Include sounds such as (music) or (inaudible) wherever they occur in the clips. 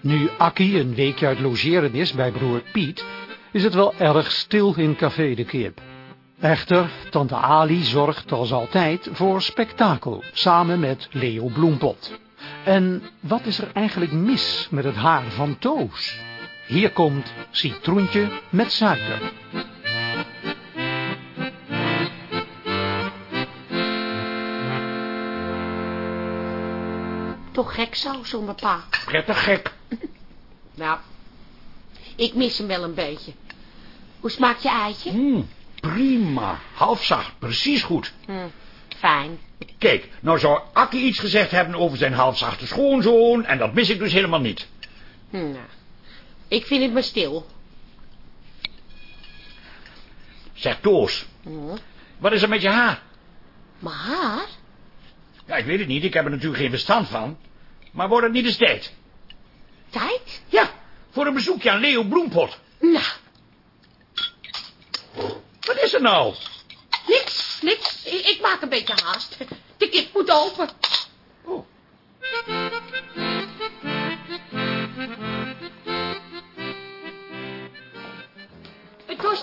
Nu Akkie een weekje uit logeren is bij broer Piet, is het wel erg stil in Café de Kip. Echter, tante Ali zorgt als altijd voor spektakel, samen met Leo Bloempot. En wat is er eigenlijk mis met het haar van Toos? Hier komt citroentje met suiker. Toch gek zo, zonder pa. Prettig gek. (laughs) Nou, ik mis hem wel een beetje. Hoe smaakt je eitje? Mm, prima. Halfzacht, precies goed. Hm, fijn. Kijk, nou zou Akkie iets gezegd hebben over zijn halfzachte schoonzoon... en dat mis ik dus helemaal niet. Hm, nou, ik vind het maar stil. Zeg, Toos, Hm. wat is er met je haar? Maar haar? Ja, ik weet het niet, ik heb er natuurlijk geen verstand van. Maar wordt het niet eens tijd? Tijd? Ja, voor een bezoekje aan Leo Bloempot. Nou, Wat is er nou? niks, niks. Ik, ik maak een beetje haast. De kip moet open. Oh.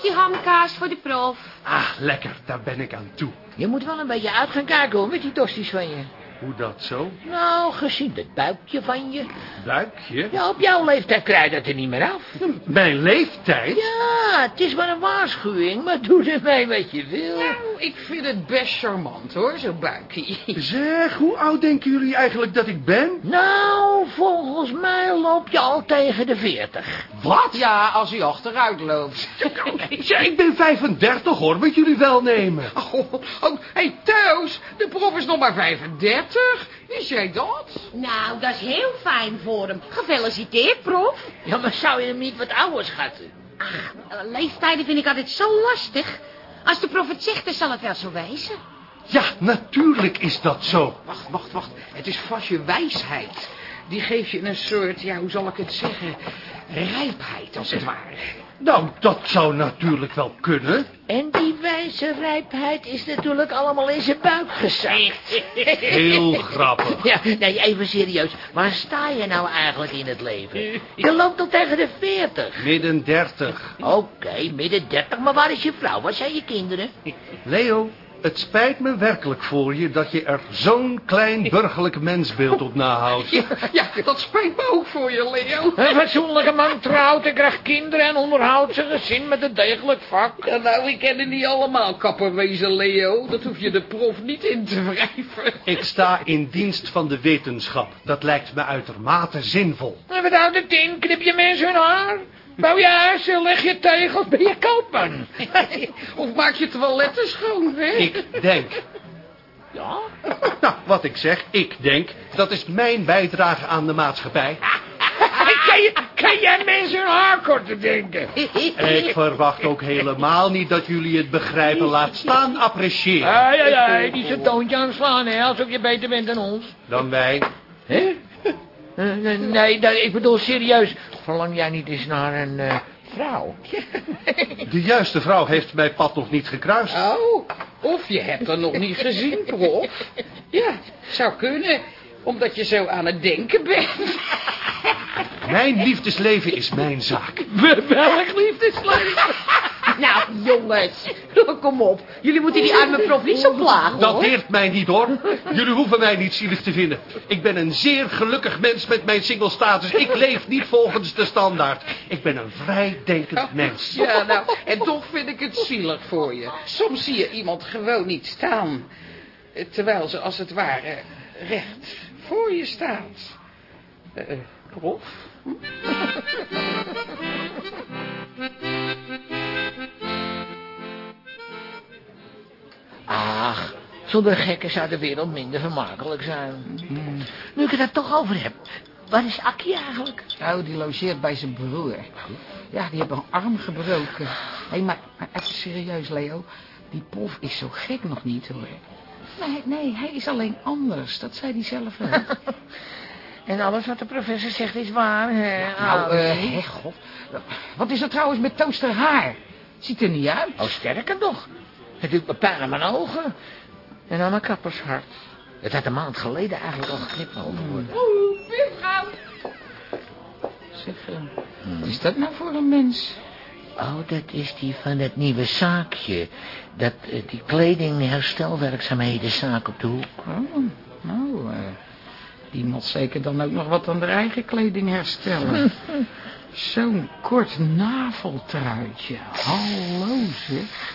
Tosti hamkaas voor de prof. Ah, lekker, daar ben ik aan toe. Je moet wel een beetje uit gaan kijken hoor, met die tosties van je. Hoe dat zo? Nou, gezien het buikje van je. Buikje? Ja, op jouw leeftijd krijg je dat er niet meer af. Mijn leeftijd? Ja, het is maar een waarschuwing, maar doe ermee wat je wil. Nou, ik vind het best charmant hoor, zo'n buikje. Zeg, hoe oud denken jullie eigenlijk dat ik ben? Nou, volgens mij loop je al tegen de veertig. Wat? Ja, als hij achteruit loopt. (laughs) Ja, ik ben 35 hoor, met jullie welnemen. Oh, oh, hey de prof is nog maar 35. Wist jij dat? Nou, dat is heel fijn voor hem. Gefeliciteerd, prof. Ja, maar zou je hem niet wat ouder schatten? Ah, leeftijden vind ik altijd zo lastig. Als de prof het zegt, dan zal het wel zo wezen. Ja, natuurlijk is dat zo. Wacht, wacht, wacht. Het is vast je wijsheid. Die geeft je een soort, ja, hoe zal ik het zeggen, rijpheid als het ware. Nou, dat zou natuurlijk wel kunnen. En die wijze rijpheid is natuurlijk allemaal in zijn buik gezakt. (laughs) Heel grappig. Ja, nee, even serieus. Waar sta je nou eigenlijk in het leven? Je loopt al tegen de veertig. Midden 30. Oké, midden dertig, maar waar is je vrouw? Waar zijn je kinderen? Leo, het spijt me werkelijk voor je dat je er zo'n klein burgerlijk mensbeeld op nahoudt. (laughs) Ja, ja, dat spijt me ook voor je, Leo. Een fatsoenlijke man trouwt en krijgt kinderen en onderhoudt zijn gezin met een degelijk vak. Ja, nou, ik ken er niet allemaal kapperwezen, Leo. Dat hoef je de prof niet in te wrijven. Ik sta in dienst van de wetenschap. Dat lijkt me uitermate zinvol. En wat houdt het in? Knip je mensen hun haar? Bouw je huizen, leg je tegels, ben je koopman? (laughs) Of maak je toiletten schoon, hè? Ik denk. Ja? (laughs) Nou, wat ik zeg, ik denk, dat is mijn bijdrage aan de maatschappij. kan, je, kan jij mensen hun haar korter denken? (laughs) Ik verwacht ook helemaal niet dat jullie het begrijpen. Laat staan appreciëren. Ja, ja, ja, die zijn toontje aanslaan, hè, alsof je beter bent dan ons. Dan wij. Hè? Eh, nee, nee, dat- ik bedoel serieus. Verlang jij niet eens naar een eh, vrouw? (laughs) De juiste vrouw heeft mijn pad nog niet gekruist. Oh, of je hebt er nog niet gezien, prof. Ja, zou kunnen, omdat je zo aan het denken bent. Mijn liefdesleven is mijn zaak. Welk liefdesleven? (laughs) Nou, jongens, kom op. Jullie moeten die arme prof niet zo plagen, Dat deert mij niet hoor. Jullie hoeven mij niet zielig te vinden. Ik ben een zeer gelukkig mens met mijn single status. Ik leef niet volgens de standaard. Ik ben een vrijdenkend mens. Ja, nou, en toch vind ik het zielig voor je. Soms zie je iemand gewoon niet staan. eh, Terwijl ze als het ware recht voor je staat. Eh, prof? Ach, zonder gekken zou de wereld minder vermakelijk zijn. Nu ik het er toch over heb. Waar is Akkie eigenlijk? Nou, die logeert bij zijn broer. Ja, die heeft een arm gebroken. Hé, maar, maar even serieus, Leo. Die prof is zo gek nog niet, hoor. Nee, nee, hij is alleen anders. Dat zei hij zelf ook. (laughs) En alles wat de professor zegt is waar, hè? nou, eh, hè, god. Wat is er trouwens met toaster haar? Ziet er niet uit. Oh, sterker nog. Het doet me pijn aan mijn ogen. En aan mijn kappershart. Het had een maand geleden eigenlijk al geknipt mogen worden. Oeh, buurvrouw. Zeg, eh, wat is dat nou voor een mens? Oh, dat is die van het nieuwe zaakje. Dat, eh, die kledingherstelwerkzaamhedenzaak op de hoek. Oh, nou, eh, die moet zeker dan ook nog wat aan de eigen kleding herstellen. (laughs) Zo'n kort naveltruitje. Hallo, zeg.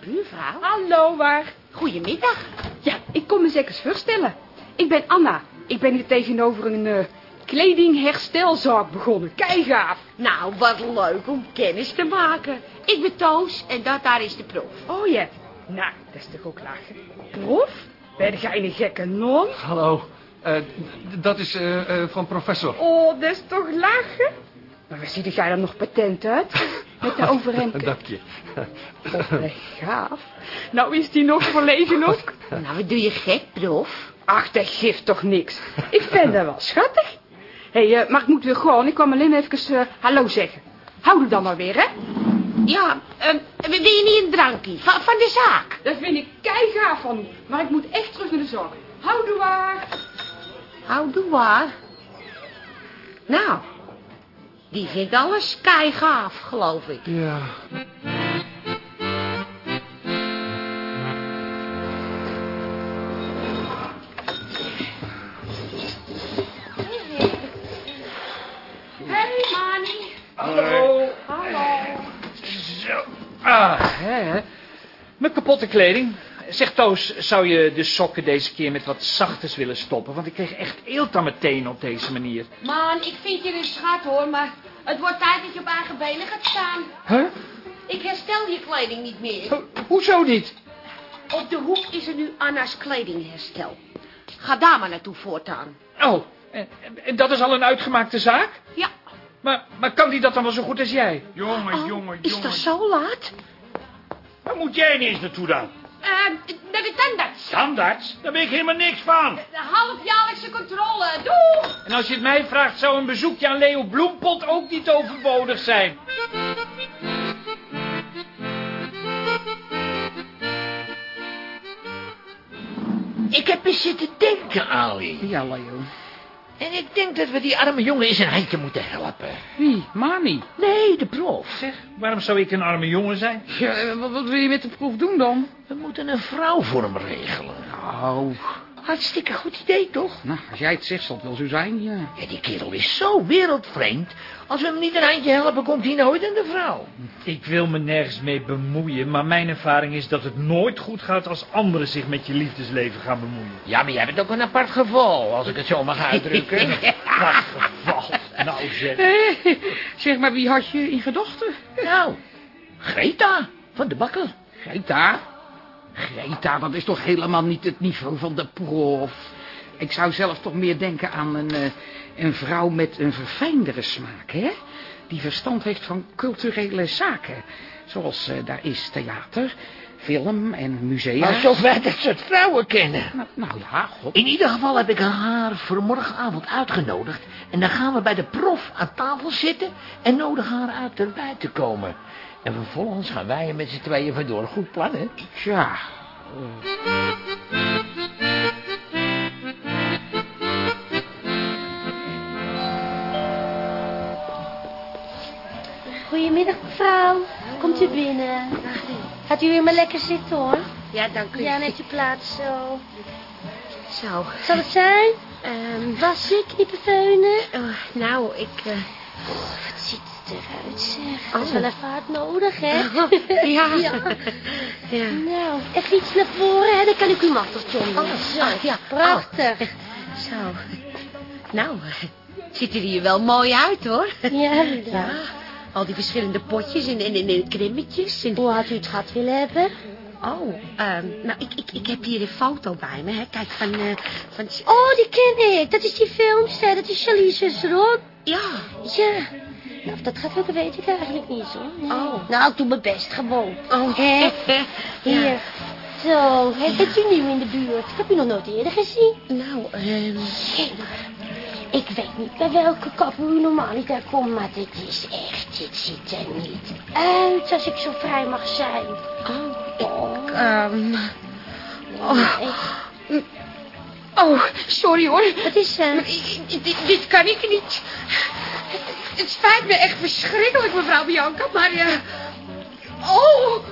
Buurvrouw? Hallo, waar? Goedemiddag. Ja, ik kom me zeker eens voorstellen. Ik ben Anna. Ik ben hier tegenover een eh kledingherstelzaak begonnen. Keigaaf. Nou, wat leuk om kennis te maken. Ik ben Toos en dat daar is de proef. Oh ja. Nou, dat is toch ook lachen. Prof? Ben jij een gekke non? Hallo, eh, dat is eh, eh, van professor. Oh, dat is toch lachen? Maar waar ziet jij dan nog patent uit? (laughs) Met de overhemd. Dank je. Oh, gaaf. Nou is die nog verlegen ook. (laughs) Nou, wat doe je gek, prof? Ach, dat geeft toch niks. Ik vind dat wel schattig. Hé, hey, maar ik moet weer gewoon. Ik kwam alleen even hallo zeggen. Hou er dan maar weer, hè? Ja, ehm, wil je niet een drankje van, van de zaak? Dat vind ik keigaaf van u. Maar ik moet echt terug naar de zorg. Houdoe waar. Hou doe waar. Nou, die vindt alles keigaaf, geloof ik. Ja. Kapotte kleding. Zeg Toos, zou je de sokken deze keer met wat zachters willen stoppen? Want ik kreeg echt eelt aan mijn tenen op deze manier. Man, ik vind je een schat hoor, maar het wordt tijd dat je op eigen benen gaat staan. Huh? Ik herstel je kleding niet meer. Ho- Hoezo niet? Op de hoek is er nu Anna's kledingherstel. Ga daar maar naartoe voortaan. Oh, en, en dat is al een uitgemaakte zaak? Ja. Maar, maar kan die dat dan wel zo goed als jij? jongen, Oh, jongen, is jongen. dat zo laat? Waar moet jij ineens naartoe dan? Eh, naar de tandarts. Standaard? Daar weet ik helemaal niks van. De halfjaarlijkse controle. Doei! En als je het mij vraagt, zou een bezoekje aan Leo Bloempot ook niet overbodig zijn. Ik heb eens zitten denken, Ali. Ja, Leo. En ik denk dat we die arme jongen eens een handje moeten helpen. Wie? Mani? Nee, de prof. Zeg, waarom zou ik een arme jongen zijn? Ja, eh, wat, wat wil je met de proef doen dan? We moeten een vrouw voor hem regelen. Oh, Hartstikke goed idee, toch? nou, als jij het zegt, zal het wel zo zijn, ja. Ja, die kerel is zo wereldvreemd. Als we hem niet een handje helpen, komt hij nooit aan de vrouw. Ik wil me nergens mee bemoeien, maar mijn ervaring is dat het nooit goed gaat als anderen zich met je liefdesleven gaan bemoeien. Ja, maar jij bent ook een apart geval, als ik het zo mag uitdrukken. (laughs) Wat geval. Nou zeg. (laughs) Zeg maar, wie had je in gedachten? nou, Greta van de bakker. Greta? Greta, dat is toch helemaal niet het niveau van de prof. Ik zou zelf toch meer denken aan een, eh, een vrouw met een verfijndere smaak, hè? Die verstand heeft van culturele zaken. Zoals eh, daar is theater, film en musea. Maar zover dat ze het vrouwen kennen. Nou, nou ja, god. In ieder geval heb ik haar voor morgenavond uitgenodigd. En dan gaan we bij de prof aan tafel zitten en nodigen haar uit erbij te komen. En vervolgens gaan wij er met z'n tweeën vandoor. Goed plan, hè? Tja, Goedemiddag mevrouw. Komt u binnen. Gaat u weer maar lekker zitten hoor. Ja, dank u. Ja, neemt u plaats zo. Zo. Zal het zijn? Ehm, Wassen, knippen, veunen? oh, nou, ik... eh, Wat ziet zeg. Oh. Dat is wel even hard nodig hè. ja. (laughs) ja. ja. Nou, even iets naar voren hè. Dan kan ik uw manteltje onder. Oh, Zo, ach, ja. prachtig. Zo. Nou, ziet er hier wel mooi uit, hoor. Ja, Ja. Al die verschillende potjes en, en, en, krimmetjes. En... Hoe had u het gehad willen hebben? Oh, ehm, nou, ik, ik, ik heb hier een foto bij me, hè. Kijk, van... eh, van... Oh, die ken ik. Dat is die filmster. Dat is Charlize Theron. Ja. Ja. Of dat gaat lukken, weet ik eigenlijk niet, hoor. Nee. Oh. Nou, ik doe mijn best, gewoon. Oh, Hè? (laughs) Hier. Ja. Zo, hè, bent u nieuw in de buurt? Ik heb u nog nooit eerder gezien. Nou, ehm... Ik weet niet bij welke kapper u normaal niet komt, maar dit is echt, dit ziet er niet uit als ik zo vrij mag zijn. Oh, ik, ehm... Nee. Oh, sorry hoor. Wat is er? Dit, dit, dit kan ik niet. Het spijt me echt verschrikkelijk, mevrouw Bianca, maar... eh, Oh,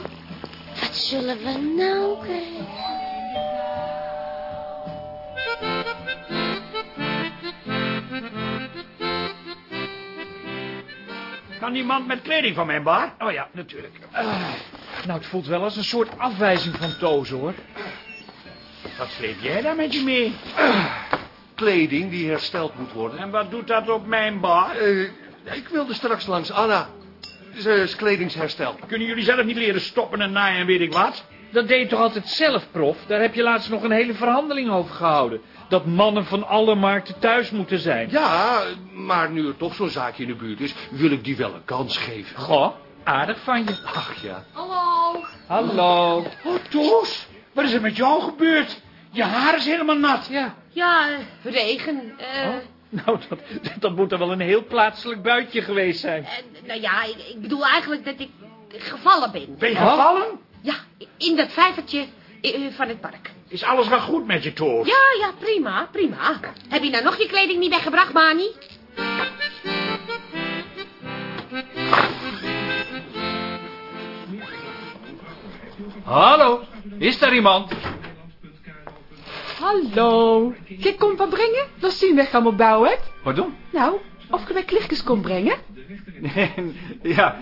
Wat zullen we nou krijgen? Kan die man met kleding van mijn bar? Oh ja, natuurlijk. Ah, nou, het voelt wel als een soort afwijzing van Toos, hoor. Wat sleep jij daar met je mee? (clears throat) Kleding die hersteld moet worden. En wat doet dat op mijn bar? Eh, ik wilde straks langs Anna. Ze is kledingsherstel. Kunnen jullie zelf niet leren stoppen en naaien en weet ik wat? Dat deed je toch altijd zelf, prof? Daar heb je laatst nog een hele verhandeling over gehouden. Dat mannen van alle markten thuis moeten zijn. Ja, maar nu er toch zo'n zaakje in de buurt is, wil ik die wel een kans geven. Goh, aardig van je. Ach ja. hallo. Hallo. Oh, Toos, wat is er met jou gebeurd? Je haar is helemaal nat. Ja. Ja, regen. eh, Nou, dat, dat moet er wel een heel plaatselijk buitje geweest zijn. eh, nou ja, ik, ik bedoel eigenlijk dat ik gevallen ben. Ben je gevallen? Ja, in dat vijvertje eh, van het park. Is alles wel goed met je, Toos? Ja, ja, prima, prima. Heb je nou nog je kleding niet weggebracht, Mani? Hallo, is daar iemand? Hallo. Kijk, kom wat brengen? Dat zien we gaan bouwen, hè? Pardon? Nou, of je mij klichtjes komt brengen? (laughs) ja,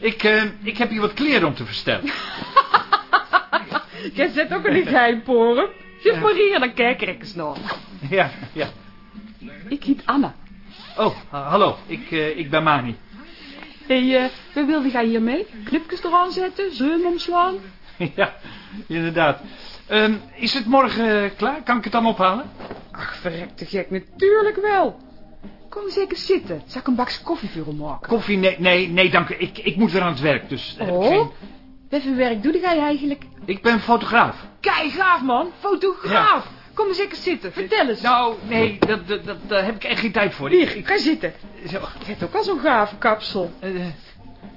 ik, eh, ik heb hier wat kleren om te verstellen. (laughs) Jij zet ook een niet heimporen. Geef maar hier, dan kijk ik eens nog. (laughs) ja, ja. Ik heet Anna. Oh, ha- hallo, ik, eh, ik ben Mani. Hé, hey, eh, we wilden gaan hier mee? Knipjes eraan zetten, zeum omslaan. (laughs) ja, inderdaad. Ehm, is het morgen eh, klaar? Kan ik het dan ophalen? Ach, verrekte gek, natuurlijk wel. Kom zeker zitten. Zal ik een bakje koffie voor maken? Koffie? Nee, nee, nee, dank u. Ik, ik moet weer aan het werk, dus... eh, Oh, geen- wat voor werk doe jij eigenlijk? Ik ben fotograaf. Kei gaaf, man. Fotograaf. Kom eens zeker zitten. Vertel eens. Nou, nee, dat, dat, dat, daar heb ik echt geen tijd voor. Hier, ga zitten. Zo, Je hebt ook al zo'n gave kapsel. eh,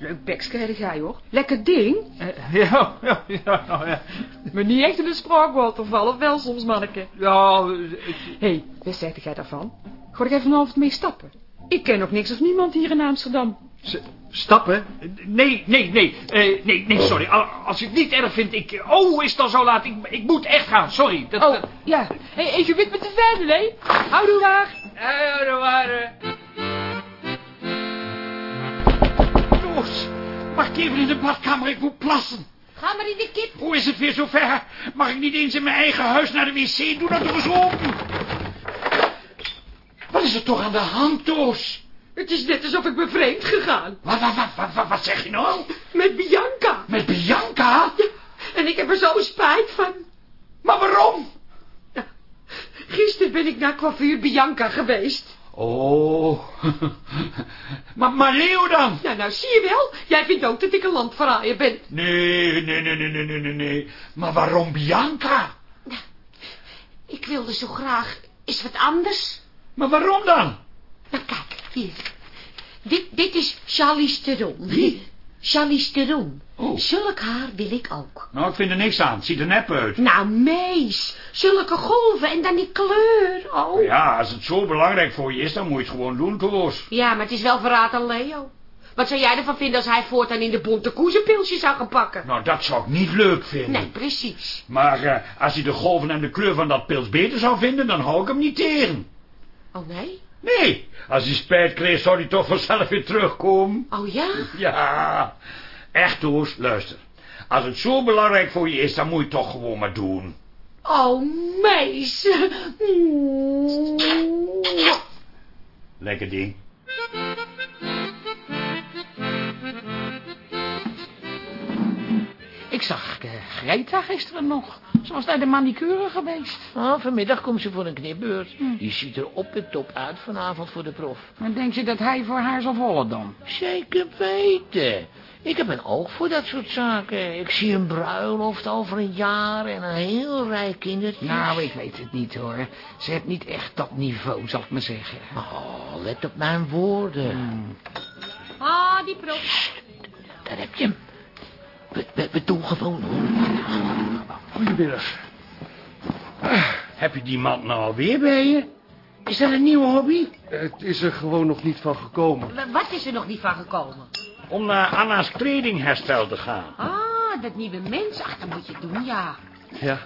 Leuk bekske heb jij, hoor. Lekker ding. eh, (laughs) ja, ja, ja, nou, ja. Maar niet echt in de spraakwaterval, of wel soms, manneke. Ja, ik, Hé, hey, wat zegt jij daarvan? Ga ik even vanavond mee stappen? Ik ken ook niks of niemand hier in Amsterdam. S- Stappen? Nee, nee, nee. eh, nee, nee, sorry. Al- Als je het niet erg vindt, ik... Oh, is het al zo laat? Ik, ik moet echt gaan, sorry. Dat, Oh, dat- ja. Hé, hey, je bent met de verder, hè? Houdoe daar. Ja, dat ik even in de badkamer? Ik moet plassen. Ga maar in de kip. Hoe is het weer zover? Mag ik niet eens in mijn eigen huis naar de wc? Doe dat toch eens open. Wat is er toch aan de hand, Toos? Het is net alsof ik ben vreemd gegaan. Wat, wat, wat, wat, wat, wat zeg je nou? Met Bianca. Met Bianca? Ja, en ik heb er zo spijt van. Maar waarom? Gisteren ben ik naar coiffeur Bianca geweest. Oh. (laughs) maar, maar Leo dan? Ja, nou zie je wel. Jij vindt ook dat ik een landverraaier ben. Nee, nee, nee, nee, nee, nee, nee. Maar waarom Bianca? Ik wilde zo graag eens wat anders. Maar waarom dan? Nou, kijk, hier. Dit, dit is Charlize Theron. Wie? Charlize Theron. Oh. Zulk haar wil ik ook. Nou, ik vind er niks aan. Het ziet er nep uit. Nou, mees. Zulke golven en dan die kleur. Oh. Ja, als het zo belangrijk voor je is, dan moet je het gewoon doen, Toos. Ja, maar het is wel verraad aan Leo. Wat zou jij ervan vinden als hij voortaan in de bonte koezenpilsje zou gaan pakken? Nou, dat zou ik niet leuk vinden. Nee, precies. Maar eh, als hij de golven en de kleur van dat pils beter zou vinden, dan hou ik hem niet tegen. Oh, nee? Nee, als hij spijt kreeg, zou hij toch vanzelf weer terugkomen. Oh, ja? Ja, echt Toos, luister. Als het zo belangrijk voor je is, dan moet je het toch gewoon maar doen. Oh, mees. Lekker ding. Greta gisteren nog. Ze was naar de manicure geweest. Ah, vanmiddag komt ze voor een knipbeurt. Die ziet er op en top uit vanavond voor de prof. Maar denk je dat hij voor haar zal volgen dan? Zeker weten. Ik heb een oog voor dat soort zaken. Ik zie een bruiloft over een jaar en een heel rijk kindertje. Nou, ik weet het niet hoor. Ze heeft niet echt dat niveau, zal ik maar zeggen. Oh, let op mijn woorden. Ah, die prof. Daar heb je hem. We, we, we doen gewoon hoor. Goedemiddag. Heb je die man nou alweer bij je? Is dat een nieuwe hobby? Het is er gewoon nog niet van gekomen. Wa- Wat is er nog niet van gekomen? Om naar Anna's kledingherstel te gaan. Ah, dat nieuwe mens. Ach, dat moet je doen, ja. Ja,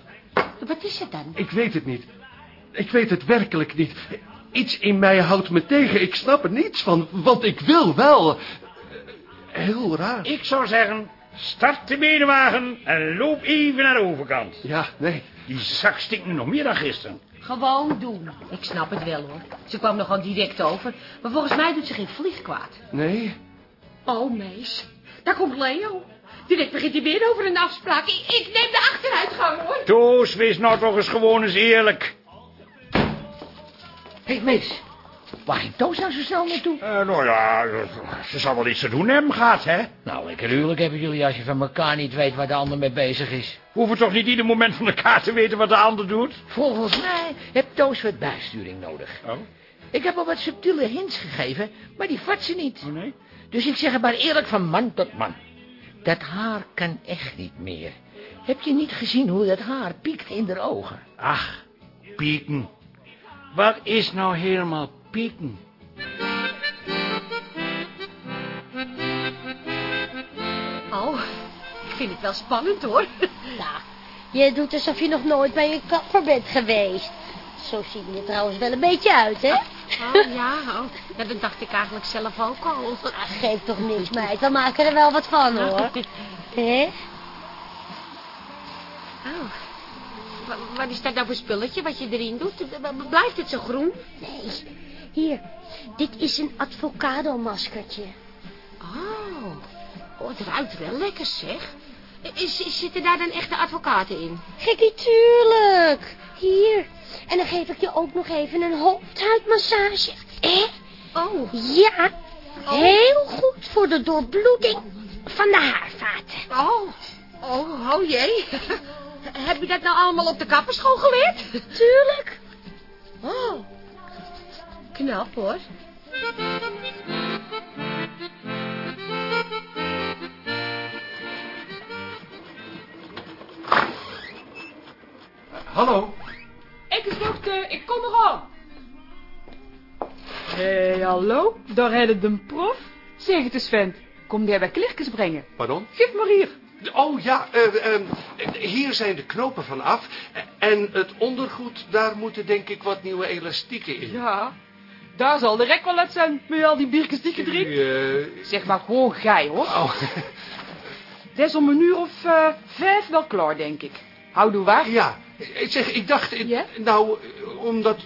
Wat is het dan? ik weet het niet. Ik weet het werkelijk niet. Iets in mij houdt me tegen. Ik snap er niets van, want ik wil wel. Heel raar. Ik zou zeggen, start de benenwagen en loop even naar de overkant. Ja, nee. Die zak stinkt nu nog meer dan gisteren. Gewoon doen. Ik snap het wel, hoor. Ze kwam nogal direct over. Maar volgens mij doet ze geen vlieg kwaad. Nee? Oh, meis. Daar komt Leo. Direct begint hij weer over een afspraak. Ik, ik neem de achteruitgang, hoor. Toos, wees nou toch eens gewoon eens eerlijk. Hé, hey, mees. Waar ging Toos nou zo snel naartoe? Eh, nou ja, ze zal wel iets te doen hebben gehad, hè? Nou, lekker huwelijk hebben jullie als je van elkaar niet weet waar de ander mee bezig is. Hoeven toch niet ieder moment van elkaar te weten wat de ander doet? Volgens mij heeft Toos wat bijsturing nodig. Oh, Ik heb al wat subtiele hints gegeven, maar die vat ze niet. oh nee? Dus ik zeg het maar eerlijk van man tot man. Dat haar kan echt niet meer. Heb je niet gezien hoe dat haar piekt in de ogen? Ach, pieken. Wat is nou helemaal pieken? Oh, ik vind het wel spannend, hoor. (laughs) Nou, je doet alsof je nog nooit bij je kapper bent geweest. Zo zie je er trouwens wel een beetje uit, hè? Oh, ja, oh. ja, dat dacht ik eigenlijk zelf ook al. Ah, geef toch niks, meid. We maken er wel wat van, hoor. Hè? Oh. Wa- Wat is dat nou voor spulletje wat je erin doet? Blijft het zo groen? Nee. Hier, dit is een advocado-maskertje. Oh. oh, het ruikt wel lekker, zeg. Is, is- zitten daar dan echte advocaten in? Gekkie, tuurlijk. Hier. En dan geef ik je ook nog even een hoofdhuidmassage. Eh? Oh. Ja. Heel goed voor de doorbloeding van de haarvaten. Oh. Oh, oh jee. (laughs) Heb je dat nou allemaal op de kapperschool geleerd? Tuurlijk. Oh. Knap, hoor. Hallo? Ik is dokter, ik kom eraan. Hé, hey, hallo, daar redde de prof. Zeg het eens, vent. Kom jij bij klikjes brengen? Pardon? Geef maar hier. Oh ja, eh, eh, hier zijn de knopen van af. En het ondergoed, daar moeten denk ik wat nieuwe elastieken in. Ja, daar zal de rek wel uit zijn, met al die biertjes die je drinkt. Eh, Zeg maar gewoon gij, hoor. oh, (laughs) Het is om een uur of eh, vijf wel klaar, denk ik. Houdoe waar? ja, ik zeg, ik dacht, eh, nou, omdat...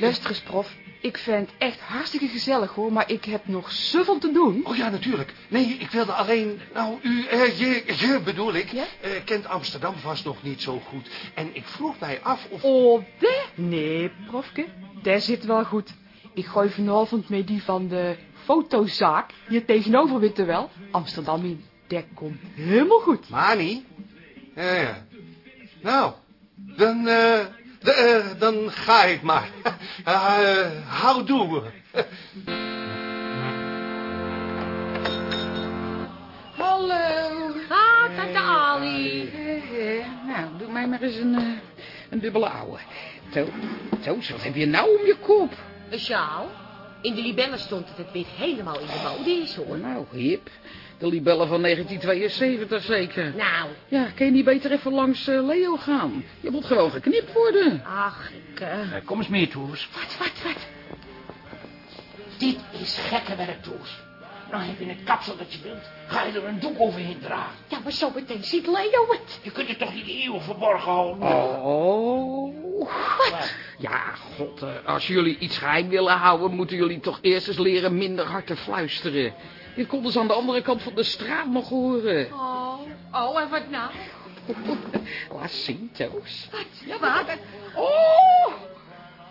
Luister eens, prof. Ik vind het echt hartstikke gezellig, hoor. Maar ik heb nog zoveel te doen. Oh ja, natuurlijk. Nee, ik wilde alleen... Nou, u, je, je bedoel ik, Ja? kent Amsterdam vast nog niet zo goed. En ik vroeg mij af of... Oh, daar? Nee, profke. Daar zit wel goed. Ik gooi vanavond met die van de fotozaak. Hier tegenover, weet je wel. Amsterdam in. Dat komt helemaal goed. Mani? Ja, ja. Nou, dan, eh, eh, dan ga ik maar. (laughs) Uh, houdoe. (laughs) Hallo. Ah, tante Ali. Eh, nou, doe mij maar eens een, een dubbele ouwe. Zo, zo, wat heb je nou om je kop? Een sjaal? In de libellen stond dat het weer helemaal in de mode is, hoor. Nou, hip. De libellen van 1972 zeker. Nou, Ja, kun je niet beter even langs eh, Leo gaan? Je moet gewoon geknipt worden. ach, ik... eh, Eh, kom eens mee, Toos. Wat, wat, wat? Dit is gekke werk, Toos. Nou heb je het kapsel dat je wilt. Ga je er een doek overheen dragen. Ja, maar zo meteen ziet Leo het. Je kunt het toch niet eeuwig verborgen houden? Oh. Ja, god, eh, als jullie iets geheim willen houden... moeten jullie toch eerst eens leren minder hard te fluisteren. Dit konden ze aan de andere kant van de straat nog horen. Oh, oh, en wat nou? (laughs) Laat zien, Toos. Wat? Wat? Oh!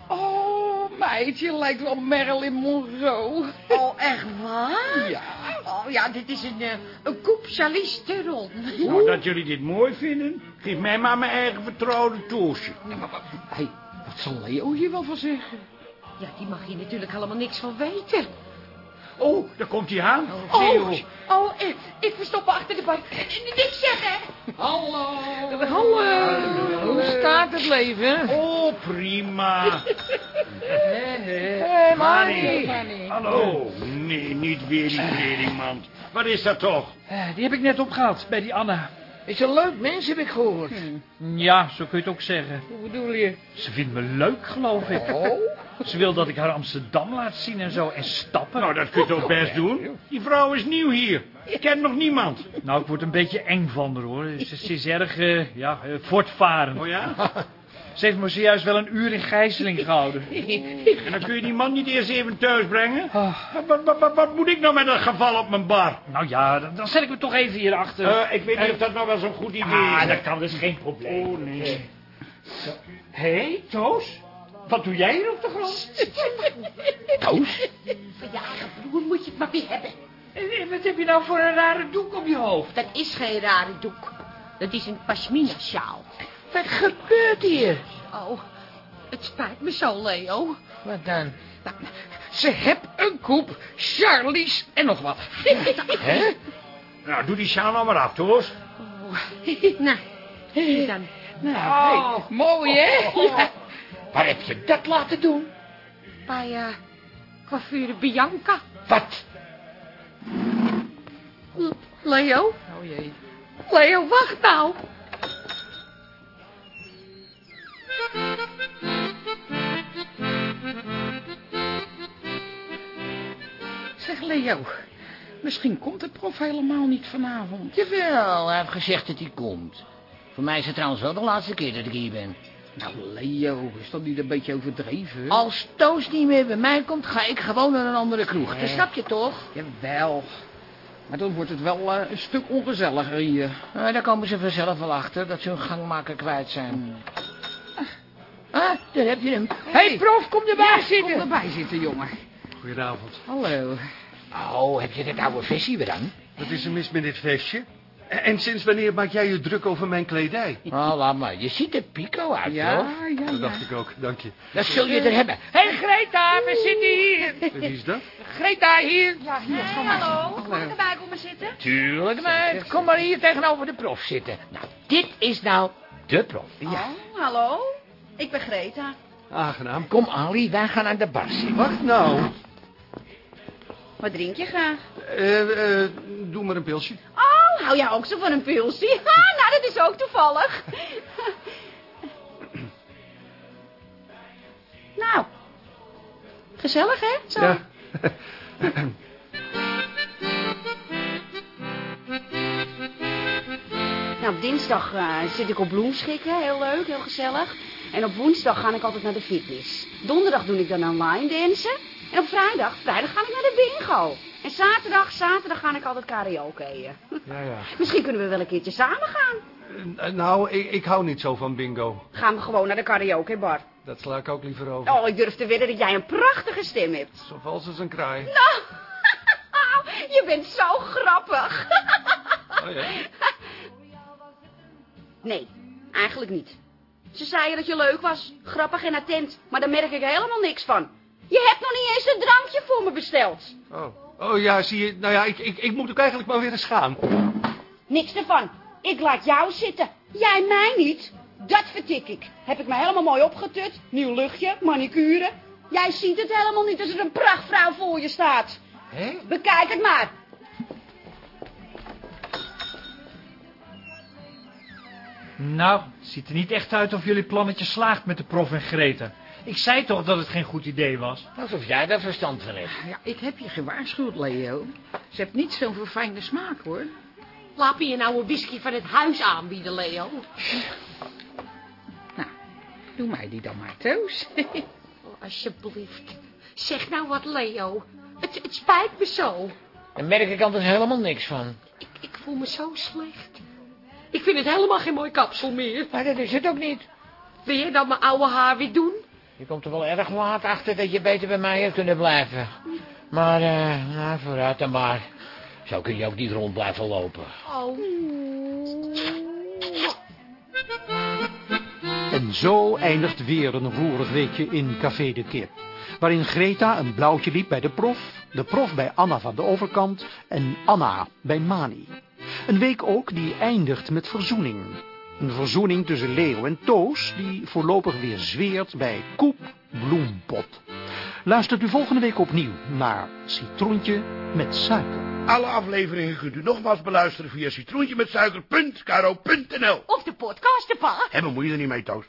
Oh, meid, je lijkt wel Marilyn Monroe. Oh, echt waar? Ja. Oh ja, dit is een, eh, een koep Charlize Theron. Nou, dat jullie dit mooi vinden, geef mij maar mijn eigen vertrouwde Toosje. Ja, maar wat, hey, wat zal Leo hier wel van zeggen? Ja, die mag hier natuurlijk helemaal niks van weten. Oh, daar komt hij aan. Oh, oh, ik, ik verstop me achter de bar. Niks zeggen. Hallo. Hallo. Hoe staat het leven? Oh, prima. (laughs) Hé, Manny. Hallo. Nee, niet weer die kledingmand. Wat is dat toch? Eh, Die heb ik net opgehaald bij die Anna. Is een leuk mens, heb ik gehoord. Ja, zo kun je het ook zeggen. Hoe bedoel je? Ze vindt me leuk, geloof ik. Oh? Ze wil dat ik haar Amsterdam laat zien en zo. En stappen. Nou, dat kun je toch best doen? Die vrouw is nieuw hier. Ik ken nog niemand. Nou, ik word een beetje eng van haar, hoor. Ze, ze is erg, eh, ja, eh, voortvarend. Oh ja? (laughs) Ze heeft me zojuist wel een uur in gijzeling gehouden. (laughs) En dan kun je die man niet eerst even thuis brengen? Ah. Wat, wat, wat, wat moet ik nou met dat geval op mijn bar? Nou ja, dan, dan zet ik me toch even hierachter. Eh, ik weet niet of dat nou wel zo'n goed idee ah, is. dat kan dus geen probleem. Oh, nee. Hé, hey, Toos? Wat doe jij hier op de grond? (laughs) Toos? Van je eigen broer moet je het maar weer hebben. En, en wat heb je nou voor een rare doek op je hoofd? Dat is geen rare doek. Dat is een pashmina sjaal. Wat gebeurt hier? Oh, het spijt me zo, Leo. Wat dan? Nou, ze heb een koep, Charlie's en nog wat. (laughs) Hè? Nou, doe die sjaal nou maar af, Toos. Oh. (laughs) nou, hier dan. Nou, hey, mooi hè? Ja. Waar heb je dat laten doen? Bij eh coiffure Bianca. Wat? L- Leo? Oh jee. Leo, wacht nou. Leo, misschien komt de prof helemaal niet vanavond. Jawel, hij heeft gezegd dat hij komt. Voor mij is het trouwens wel de laatste keer dat ik hier ben. Nou Leo, is dat niet een beetje overdreven? Als Toos niet meer bij mij komt, ga ik gewoon naar een andere kroeg. Dat snap je toch? Jawel. Maar dan wordt het wel eh, een stuk ongezelliger hier. Nou, daar komen ze vanzelf wel achter dat ze hun gangmaker kwijt zijn. Ah, daar heb je hem. Hé, hey, prof, kom erbij Ja, zitten. kom erbij zitten, jongen. Goedenavond. Hallo. Oh, heb je dat oude vissie weer aan? Wat is er mis met dit vestje? En, en sinds wanneer maak jij je druk over mijn kledij? Oh, laat maar. Je ziet er pico uit, Ja, hoor. ja, Dat ja. dacht ik ook, dank je. Dat zul je er hebben. Hé, hey, Greta, we zitten hier. Wie is dat? Greta, hier. Ja, hier, kom maar. Hallo, mag ik erbij komen zitten? Tuurlijk, meid. Kom maar hier tegenover de prof zitten. Nou, dit is nou de prof. Ja. Oh, hallo. Ik ben Greta. Aangenaam. Kom, Ali, wij gaan aan de bar zitten. Wacht nou. Wat drink je graag? Eh, eh, doe maar een pilsje. Oh, hou jij ook zo van een pilsie? (laughs) Ha, nou, dat is ook toevallig. (laughs) nou, gezellig hè? Zo. Ja. (laughs) Nou, op dinsdag eh, zit ik op bloemschikken, heel leuk, heel gezellig. En op woensdag ga ik altijd naar de fitness. Donderdag doe ik dan online dansen. En op vrijdag, vrijdag ga ik naar de bingo. En zaterdag, zaterdag ga ik altijd karaokeën. Ja, ja. (laughs) Misschien kunnen we wel een keertje samen gaan. Eh, nou, ik, ik hou niet zo van bingo. Gaan we gewoon naar de karaokebar. Dat sla ik ook liever over. Oh, ik durf te wedden dat jij een prachtige stem hebt. Zo vals als een kraai. (laughs) Nou, (laughs) je bent zo grappig. Oh ja? Nee, eigenlijk niet. Ze zeiden dat je leuk was, grappig en attent, maar daar merk ik helemaal niks van. Je hebt nog niet eens een drankje voor me besteld. Oh. oh ja, zie je. Nou ja, ik, ik, ik moet ook eigenlijk maar weer eens gaan. Niks ervan. Ik laat jou zitten. Jij mij niet. Dat vertik ik. Heb ik me helemaal mooi opgetut. Nieuw luchtje, manicure. Jij ziet het helemaal niet als er een prachtvrouw voor je staat. Hé? Bekijk het maar. Nou, het ziet er niet echt uit of jullie plannetje slaagt met de prof en Greta. Ik zei toch dat het geen goed idee was? Alsof jij daar verstand van hebt. Ja, ik heb je gewaarschuwd, Leo. Ze heeft niet zo'n verfijnde smaak, hoor. Laat me je nou een whisky van het huis aanbieden, Leo. Nou, doe mij die dan maar, Toos. (laughs) Oh, alsjeblieft. Zeg nou wat, Leo. Het, het spijt me zo. Daar merk ik anders helemaal niks van. Ik, ik voel me zo slecht. Ik vind het helemaal geen mooi kapsel meer. Maar dat is het ook niet. Wil jij dan mijn oude haar weer doen? Je komt er wel erg laat achter dat je beter bij mij had kunnen blijven. Maar, eh, nou, vooruit dan maar. Zo kun je ook niet rond blijven lopen. Oh. En zo eindigt weer een roerig weekje in Café de Kip. Waarin Greta een blauwtje liep bij de prof De prof bij Anna van de overkant en Anna bij Mani. Een week ook die eindigt met verzoening. Een verzoening tussen Leo en Toos, die voorlopig weer zweert bij Koep Bloempot. Luistert u volgende week opnieuw naar Citroentje met suiker. Alle afleveringen kunt u nogmaals beluisteren via citroentje met suiker.karo.nl. Of de podcast, pa. En bemoei je er niet mee, Toos.